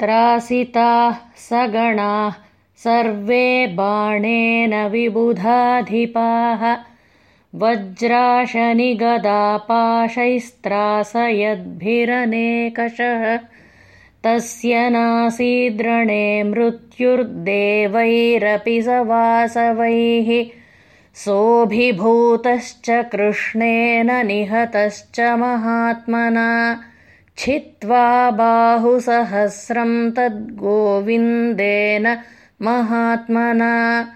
त्रासिताः सगणाः सर्वे बाणेन विबुधाधिपाः। वज्राशनिगदापाशैस्त्रासयद्भिरनेकषः तस्य नासीद्रणे मृत्युर्देवैरपि स वासवैः सोऽभिभूतश्च कृष्णेन निहतश्च महात्मना छित्त्वा बाहुसहस्रं तद्गोविन्देन महात्मना।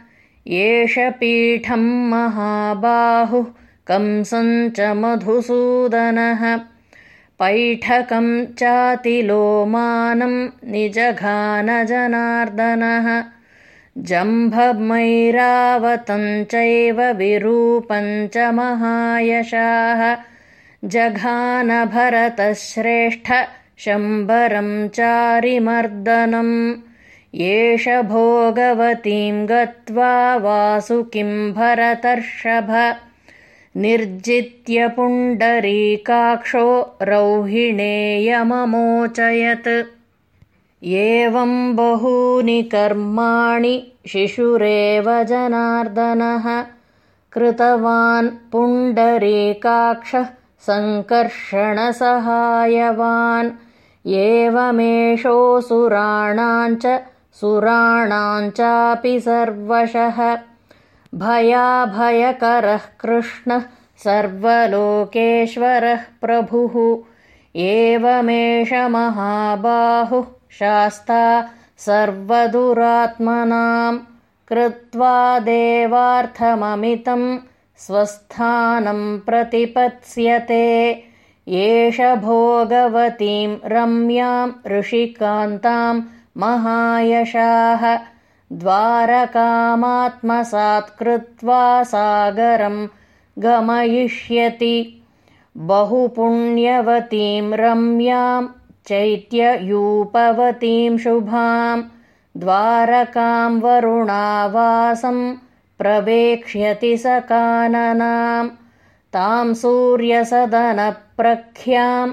एष पीठं महाबाहुः कंसञ्च मधुसूदनः। पैठकं चातिलोमानं निजघानजनार्दनः। जम्भमैरावतञ्चैव विरूपञ्च महायशाः जघानभरतश्रेष्ठ शम्बरं चारिमर्दनम्। एष भोगवतीं गत्वा वासुकिं भरतर्षभ। निर्जित्य पुण्डरीकाक्षो रौहिणेयममोचयत् एवं बहूनि कर्माणि शिशुरेव जनार्दनः। कृतवान् पुण्डरीकाक्षः सङ्कर्षणसहायवान्। एवमेषोऽसुराणाञ्च सुराणाञ्चापि सर्वशः। भयाभयकरः कृष्णः सर्वलोकेश्वरः प्रभुः। एवमेष महाबाहुः शास्ता सर्वदुरात्मनां। कृत्वा देवार्थममितं स्वस्थानं प्रतिपत्स्यते। एष भोगवतीं रम्यां ऋषिकान्तां महायशाः। द्वारकामात्मसात्कृत्वा सागरं गमयिष्यति। बहुपुण्यवतीं रम्यां चैत्ययूपवतीं शुभां। द्वारकां वरुणावासं प्रवेक्ष्यति स काननां तां सूर्यसदनप्रख्यां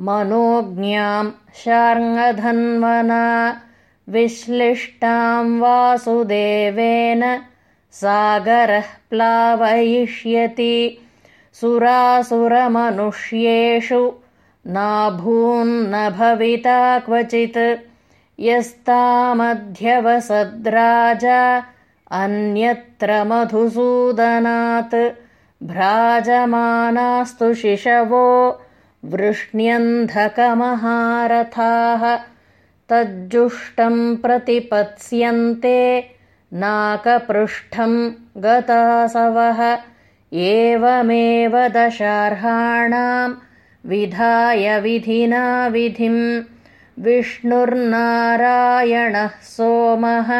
मनोज्ञां शार्ङ्गधन्वना। विश्लिष्टां वासुदेवेन सागरः प्लावयिष्यति। सुरासुरमनुष्येषु नाभून्न भविता क्वचित्। यस्तामध्यवसद्राजा अन्यत्र मधुसूदनात् भ्राजमानास्तु शिशवो वृष्ण्यन्धकमहारथाः तज्जुष्टं प्रतिपत्स्यन्ते नाकपृष्ठं गतासवः एवमेव दशार्हाणां विधाय विधिना विधिं विष्णुर्नारायणः सोमः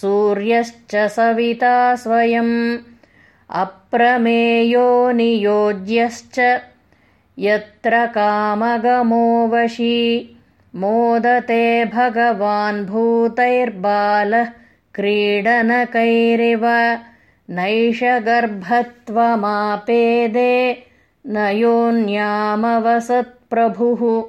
सूर्यश्च सविता स्वयम्। अप्रमेयो नियोज्यश्च। यत्र कामगमो वशी मोदते भगवान् भूतैर्बालः क्रीडनकैरिव। नैष गर्भत्वमापेदे न योन्यामवसत्प्रभुः